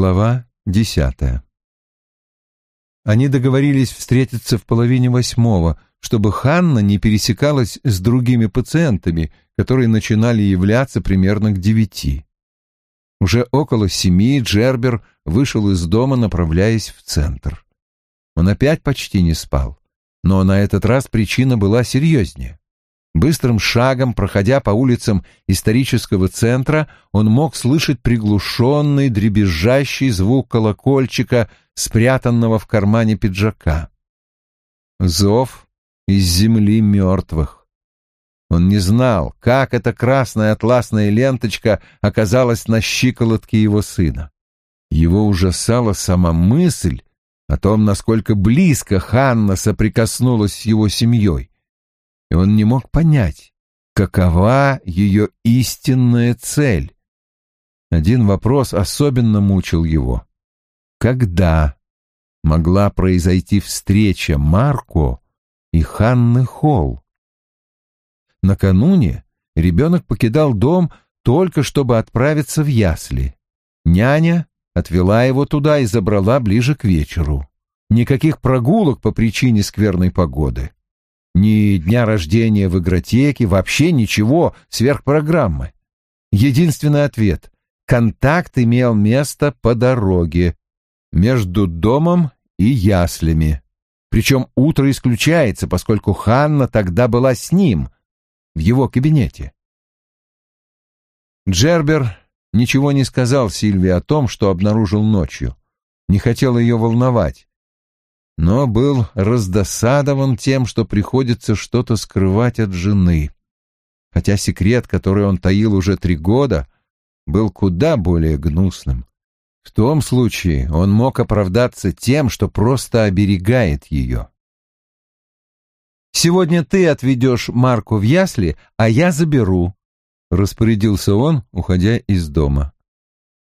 Глава десятая. Они договорились встретиться в половине восьмого, чтобы Ханна не пересекалась с другими пациентами, которые начинали являться примерно к девяти. Уже около семи Джербер вышел из дома, направляясь в центр. Он опять почти не спал, но на этот раз причина была серьезнее. Быстрым шагом, проходя по улицам исторического центра, он мог слышать приглушенный, дребезжащий звук колокольчика, спрятанного в кармане пиджака. Зов из земли мертвых. Он не знал, как эта красная атласная ленточка оказалась на щиколотке его сына. Его ужасала сама мысль о том, насколько близко Ханна соприкоснулась с его семьей и он не мог понять, какова ее истинная цель. Один вопрос особенно мучил его. Когда могла произойти встреча Марко и Ханны Холл? Накануне ребенок покидал дом только чтобы отправиться в ясли. Няня отвела его туда и забрала ближе к вечеру. Никаких прогулок по причине скверной погоды ни дня рождения в игротеке, вообще ничего сверхпрограммы. Единственный ответ — контакт имел место по дороге между домом и яслями. Причем утро исключается, поскольку Ханна тогда была с ним, в его кабинете. Джербер ничего не сказал Сильвии о том, что обнаружил ночью. Не хотел ее волновать но был раздосадован тем, что приходится что-то скрывать от жены. Хотя секрет, который он таил уже три года, был куда более гнусным. В том случае он мог оправдаться тем, что просто оберегает ее. «Сегодня ты отведешь Марку в ясли, а я заберу», — распорядился он, уходя из дома.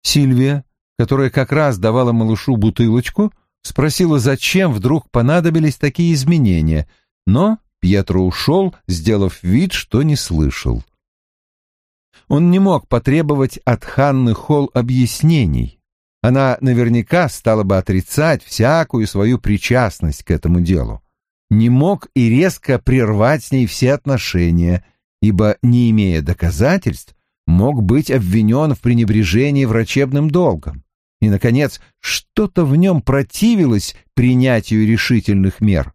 Сильвия, которая как раз давала малышу бутылочку, спросила, зачем вдруг понадобились такие изменения, но Пьетро ушел, сделав вид, что не слышал. Он не мог потребовать от Ханны Холл объяснений. Она наверняка стала бы отрицать всякую свою причастность к этому делу. Не мог и резко прервать с ней все отношения, ибо, не имея доказательств, мог быть обвинен в пренебрежении врачебным долгом. И, наконец, что-то в нем противилось принятию решительных мер.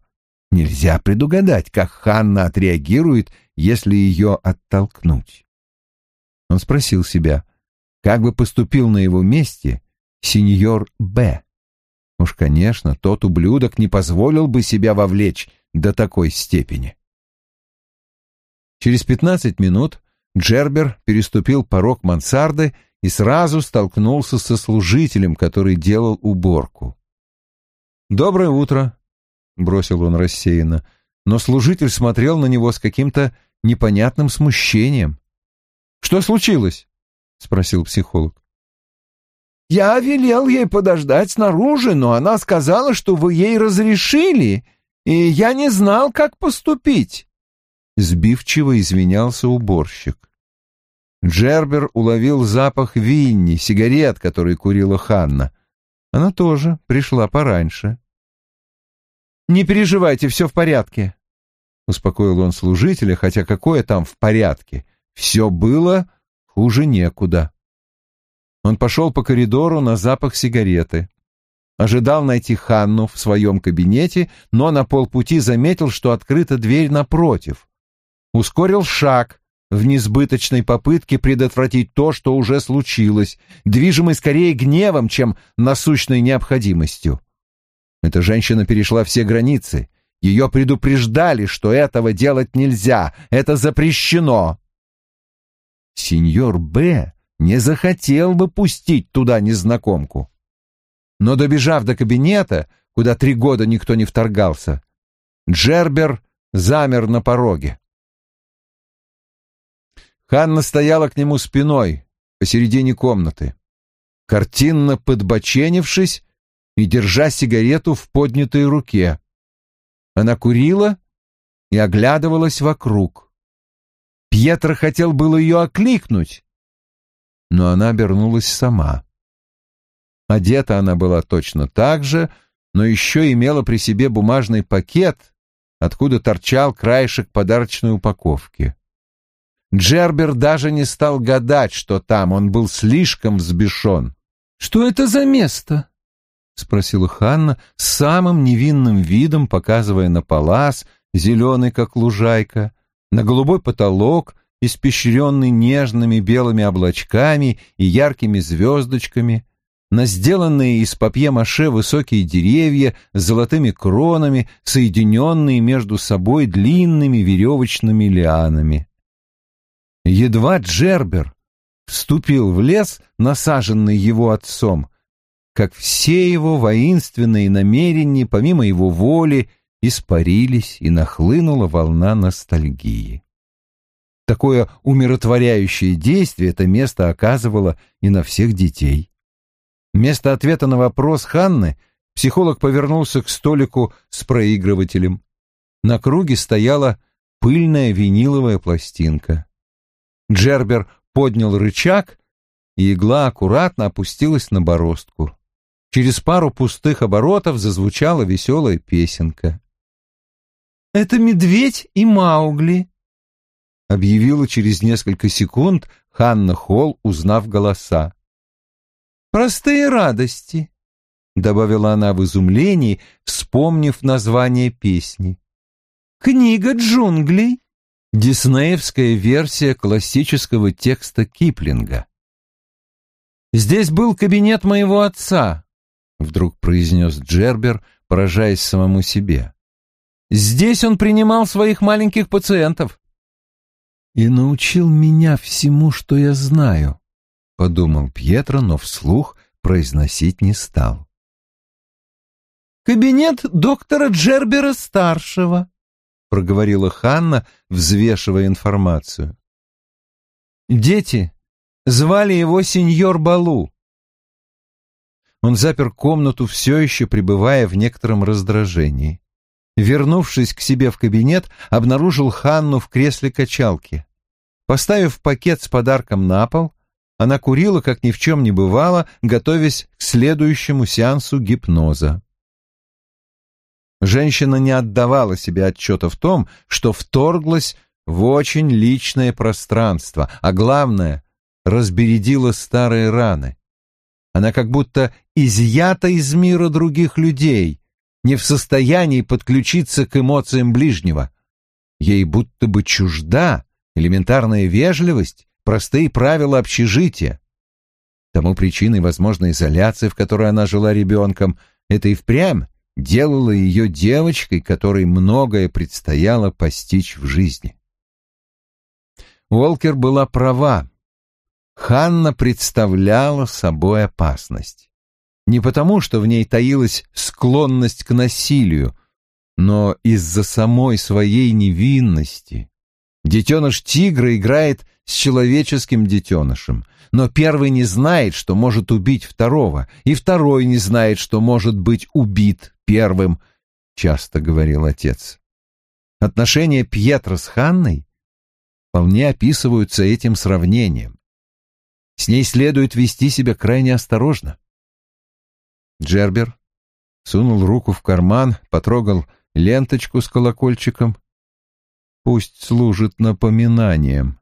Нельзя предугадать, как Ханна отреагирует, если ее оттолкнуть. Он спросил себя, как бы поступил на его месте сеньор Б. Уж, конечно, тот ублюдок не позволил бы себя вовлечь до такой степени. Через пятнадцать минут Джербер переступил порог мансарды и сразу столкнулся со служителем, который делал уборку. «Доброе утро», — бросил он рассеянно, но служитель смотрел на него с каким-то непонятным смущением. «Что случилось?» — спросил психолог. «Я велел ей подождать снаружи, но она сказала, что вы ей разрешили, и я не знал, как поступить». Сбивчиво извинялся уборщик. Джербер уловил запах Винни, сигарет, которые курила Ханна. Она тоже пришла пораньше. «Не переживайте, все в порядке», — успокоил он служителя, хотя какое там в порядке. Все было хуже некуда. Он пошел по коридору на запах сигареты. Ожидал найти Ханну в своем кабинете, но на полпути заметил, что открыта дверь напротив. Ускорил шаг — в несбыточной попытке предотвратить то, что уже случилось, движимый скорее гневом, чем насущной необходимостью. Эта женщина перешла все границы. Ее предупреждали, что этого делать нельзя, это запрещено. Сеньор Б. не захотел бы пустить туда незнакомку. Но, добежав до кабинета, куда три года никто не вторгался, Джербер замер на пороге. Ханна стояла к нему спиной посередине комнаты, картинно подбоченившись и держа сигарету в поднятой руке. Она курила и оглядывалась вокруг. Пьетро хотел было ее окликнуть, но она обернулась сама. Одета она была точно так же, но еще имела при себе бумажный пакет, откуда торчал краешек подарочной упаковки. Джербер даже не стал гадать, что там, он был слишком взбешен. «Что это за место?» — спросила Ханна с самым невинным видом, показывая на палас, зеленый, как лужайка, на голубой потолок, испещренный нежными белыми облачками и яркими звездочками, на сделанные из папье-маше высокие деревья с золотыми кронами, соединенные между собой длинными веревочными лианами. Едва Джербер вступил в лес, насаженный его отцом, как все его воинственные намерения, помимо его воли, испарились и нахлынула волна ностальгии. Такое умиротворяющее действие это место оказывало и на всех детей. Вместо ответа на вопрос Ханны психолог повернулся к столику с проигрывателем. На круге стояла пыльная виниловая пластинка. Джербер поднял рычаг, и игла аккуратно опустилась на бороздку. Через пару пустых оборотов зазвучала веселая песенка. «Это медведь и Маугли», — объявила через несколько секунд Ханна Холл, узнав голоса. «Простые радости», — добавила она в изумлении, вспомнив название песни. «Книга джунглей». Диснеевская версия классического текста Киплинга. «Здесь был кабинет моего отца», — вдруг произнес Джербер, поражаясь самому себе. «Здесь он принимал своих маленьких пациентов». «И научил меня всему, что я знаю», — подумал Пьетро, но вслух произносить не стал. «Кабинет доктора Джербера-старшего», — проговорила Ханна, взвешивая информацию. «Дети звали его сеньор Балу». Он запер комнату, все еще пребывая в некотором раздражении. Вернувшись к себе в кабинет, обнаружил Ханну в кресле качалки. Поставив пакет с подарком на пол, она курила, как ни в чем не бывало, готовясь к следующему сеансу гипноза. Женщина не отдавала себе отчета в том, что вторглась в очень личное пространство, а главное, разбередила старые раны. Она как будто изъята из мира других людей, не в состоянии подключиться к эмоциям ближнего. Ей будто бы чужда элементарная вежливость, простые правила общежития. Тому причиной возможной изоляции, в которой она жила ребенком, это и впрямь делало ее девочкой, которой многое предстояло постичь в жизни. Уолкер была права. Ханна представляла собой опасность. Не потому, что в ней таилась склонность к насилию, но из-за самой своей невинности. Детеныш тигра играет с человеческим детенышем, но первый не знает, что может убить второго, и второй не знает, что может быть убит первым, — часто говорил отец. Отношения Пьетро с Ханной вполне описываются этим сравнением. С ней следует вести себя крайне осторожно. Джербер сунул руку в карман, потрогал ленточку с колокольчиком. Пусть служит напоминанием.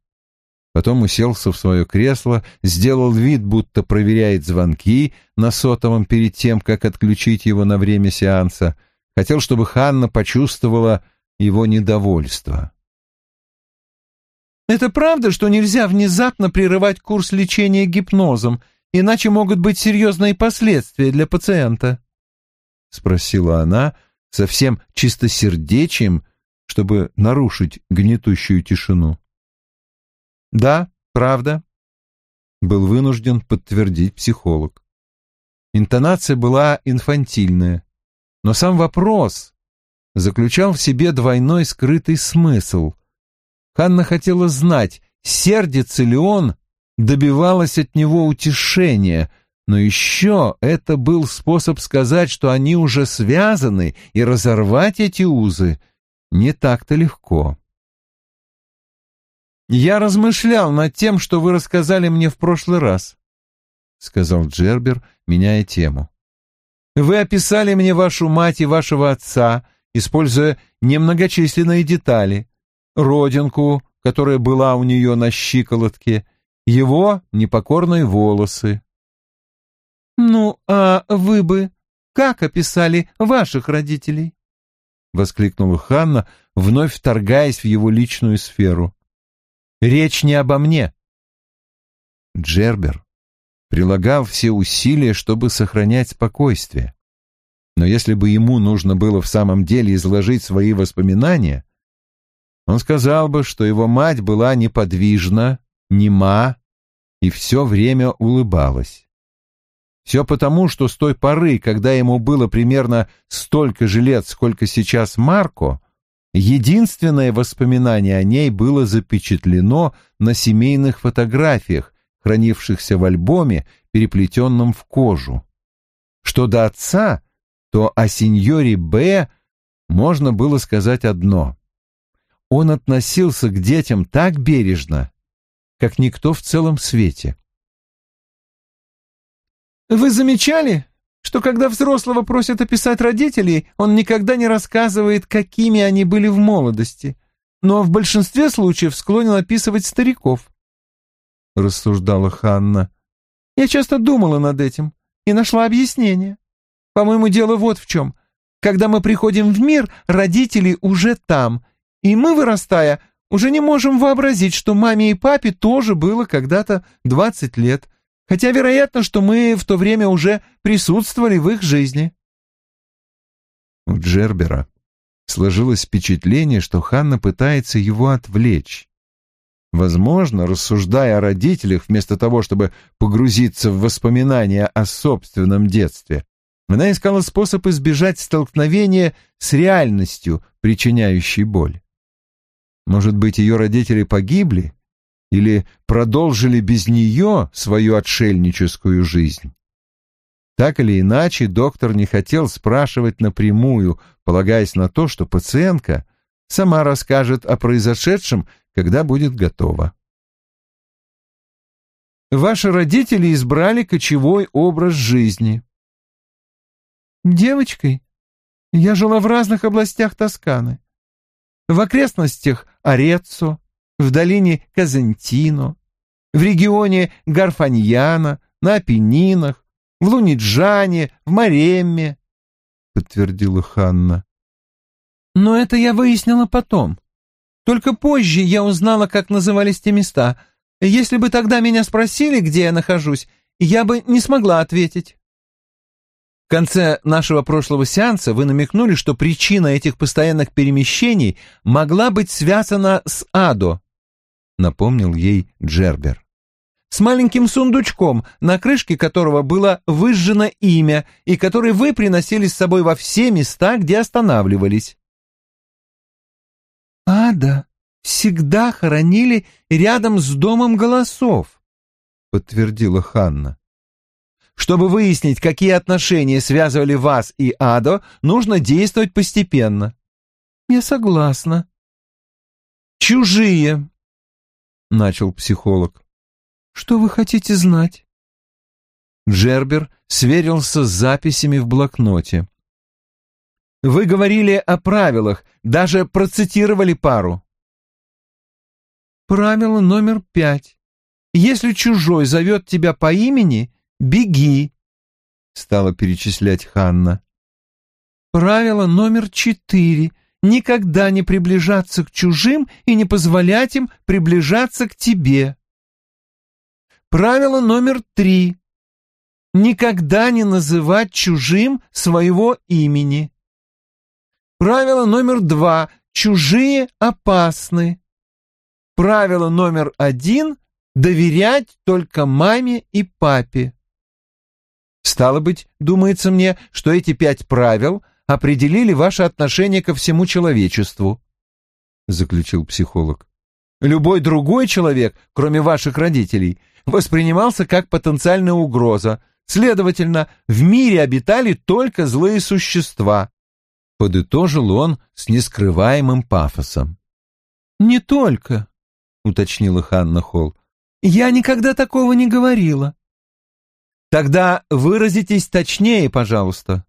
Потом уселся в свое кресло, сделал вид, будто проверяет звонки на сотовом перед тем, как отключить его на время сеанса. Хотел, чтобы Ханна почувствовала его недовольство. «Это правда, что нельзя внезапно прерывать курс лечения гипнозом, иначе могут быть серьезные последствия для пациента?» — спросила она совсем чистосердечием, чтобы нарушить гнетущую тишину. Да, правда, был вынужден подтвердить психолог. Интонация была инфантильная, но сам вопрос заключал в себе двойной скрытый смысл. Ханна хотела знать, сердится ли он, добивалась от него утешения, но еще это был способ сказать, что они уже связаны, и разорвать эти узы не так-то легко. «Я размышлял над тем, что вы рассказали мне в прошлый раз», сказал Джербер, меняя тему. «Вы описали мне вашу мать и вашего отца, используя немногочисленные детали. Родинку, которая была у нее на щиколотке, его непокорные волосы». «Ну, а вы бы как описали ваших родителей?» — воскликнула Ханна, вновь вторгаясь в его личную сферу. «Речь не обо мне». Джербер прилагал все усилия, чтобы сохранять спокойствие. Но если бы ему нужно было в самом деле изложить свои воспоминания, он сказал бы, что его мать была неподвижна, нема и все время улыбалась. Все потому, что с той поры, когда ему было примерно столько же лет, сколько сейчас Марко, единственное воспоминание о ней было запечатлено на семейных фотографиях, хранившихся в альбоме, переплетенном в кожу. Что до отца, то о сеньоре Б можно было сказать одно. Он относился к детям так бережно, как никто в целом свете. Вы замечали, что когда взрослого просят описать родителей, он никогда не рассказывает, какими они были в молодости, но в большинстве случаев склонен описывать стариков? Рассуждала Ханна. Я часто думала над этим и нашла объяснение. По-моему, дело вот в чем. Когда мы приходим в мир, родители уже там, и мы, вырастая, уже не можем вообразить, что маме и папе тоже было когда-то двадцать лет, хотя вероятно, что мы в то время уже присутствовали в их жизни. У Джербера сложилось впечатление, что Ханна пытается его отвлечь. Возможно, рассуждая о родителях, вместо того, чтобы погрузиться в воспоминания о собственном детстве, она искала способ избежать столкновения с реальностью, причиняющей боль. Может быть, ее родители погибли, или продолжили без нее свою отшельническую жизнь. Так или иначе, доктор не хотел спрашивать напрямую, полагаясь на то, что пациентка сама расскажет о произошедшем, когда будет готова. Ваши родители избрали кочевой образ жизни. Девочкой я жила в разных областях Тосканы. В окрестностях Ореццо, в долине Казентино, в регионе Гарфаньяна, на Апеннинах, в Луниджане, в Маремме, — подтвердила Ханна. Но это я выяснила потом. Только позже я узнала, как назывались те места. Если бы тогда меня спросили, где я нахожусь, я бы не смогла ответить. В конце нашего прошлого сеанса вы намекнули, что причина этих постоянных перемещений могла быть связана с Адо, — напомнил ей Джербер. «С маленьким сундучком, на крышке которого было выжжено имя, и который вы приносили с собой во все места, где останавливались». «Ада всегда хоронили рядом с домом голосов», — подтвердила Ханна. «Чтобы выяснить, какие отношения связывали вас и Адо, нужно действовать постепенно». «Я согласна». «Чужие», начал психолог. Что вы хотите знать? Джербер сверился с записями в блокноте. Вы говорили о правилах, даже процитировали пару. Правило номер пять. Если чужой зовет тебя по имени, беги, стала перечислять Ханна. Правило номер четыре никогда не приближаться к чужим и не позволять им приближаться к тебе. Правило номер три. Никогда не называть чужим своего имени. Правило номер два. Чужие опасны. Правило номер один. Доверять только маме и папе. Стало быть, думается мне, что эти пять правил — определили ваше отношение ко всему человечеству», — заключил психолог. «Любой другой человек, кроме ваших родителей, воспринимался как потенциальная угроза. Следовательно, в мире обитали только злые существа», — подытожил он с нескрываемым пафосом. «Не только», — уточнила Ханна Холл. «Я никогда такого не говорила. Тогда выразитесь точнее, пожалуйста.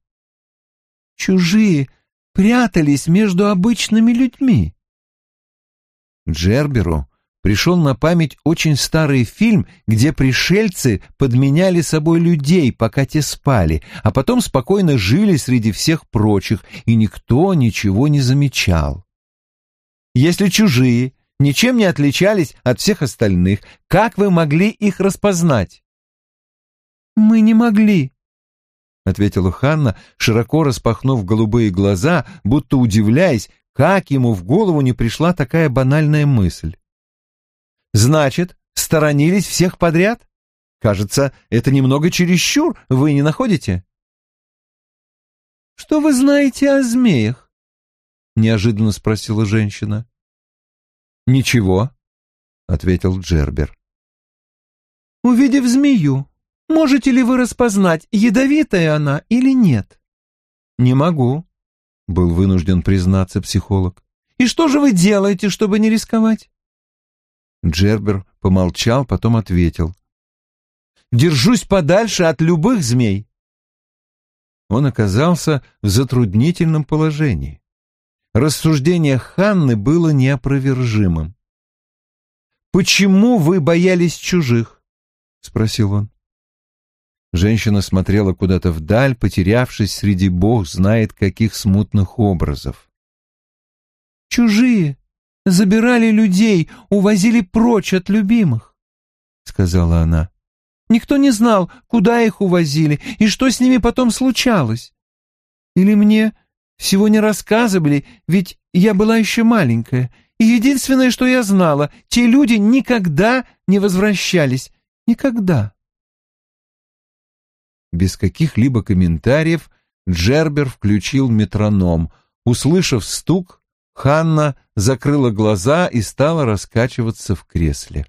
Чужие прятались между обычными людьми. Джерберу пришел на память очень старый фильм, где пришельцы подменяли собой людей, пока те спали, а потом спокойно жили среди всех прочих, и никто ничего не замечал. Если чужие ничем не отличались от всех остальных, как вы могли их распознать? «Мы не могли», — ответила Ханна, широко распахнув голубые глаза, будто удивляясь, как ему в голову не пришла такая банальная мысль. Значит, сторонились всех подряд? Кажется, это немного чересчур, вы не находите? Что вы знаете о змеях? Неожиданно спросила женщина. Ничего, ответил Джербер. Увидев змею, можете ли вы распознать, ядовитая она или нет? Не могу, был вынужден признаться психолог. И что же вы делаете, чтобы не рисковать? Джербер помолчал, потом ответил. «Держусь подальше от любых змей». Он оказался в затруднительном положении. Рассуждение Ханны было неопровержимым. «Почему вы боялись чужих?» — спросил он. Женщина смотрела куда-то вдаль, потерявшись среди бог знает каких смутных образов. «Чужие забирали людей, увозили прочь от любимых», — сказала она. «Никто не знал, куда их увозили и что с ними потом случалось. Или мне всего не рассказывали, ведь я была еще маленькая, и единственное, что я знала, те люди никогда не возвращались. Никогда». Без каких-либо комментариев Джербер включил метроном. Услышав стук, Ханна закрыла глаза и стала раскачиваться в кресле.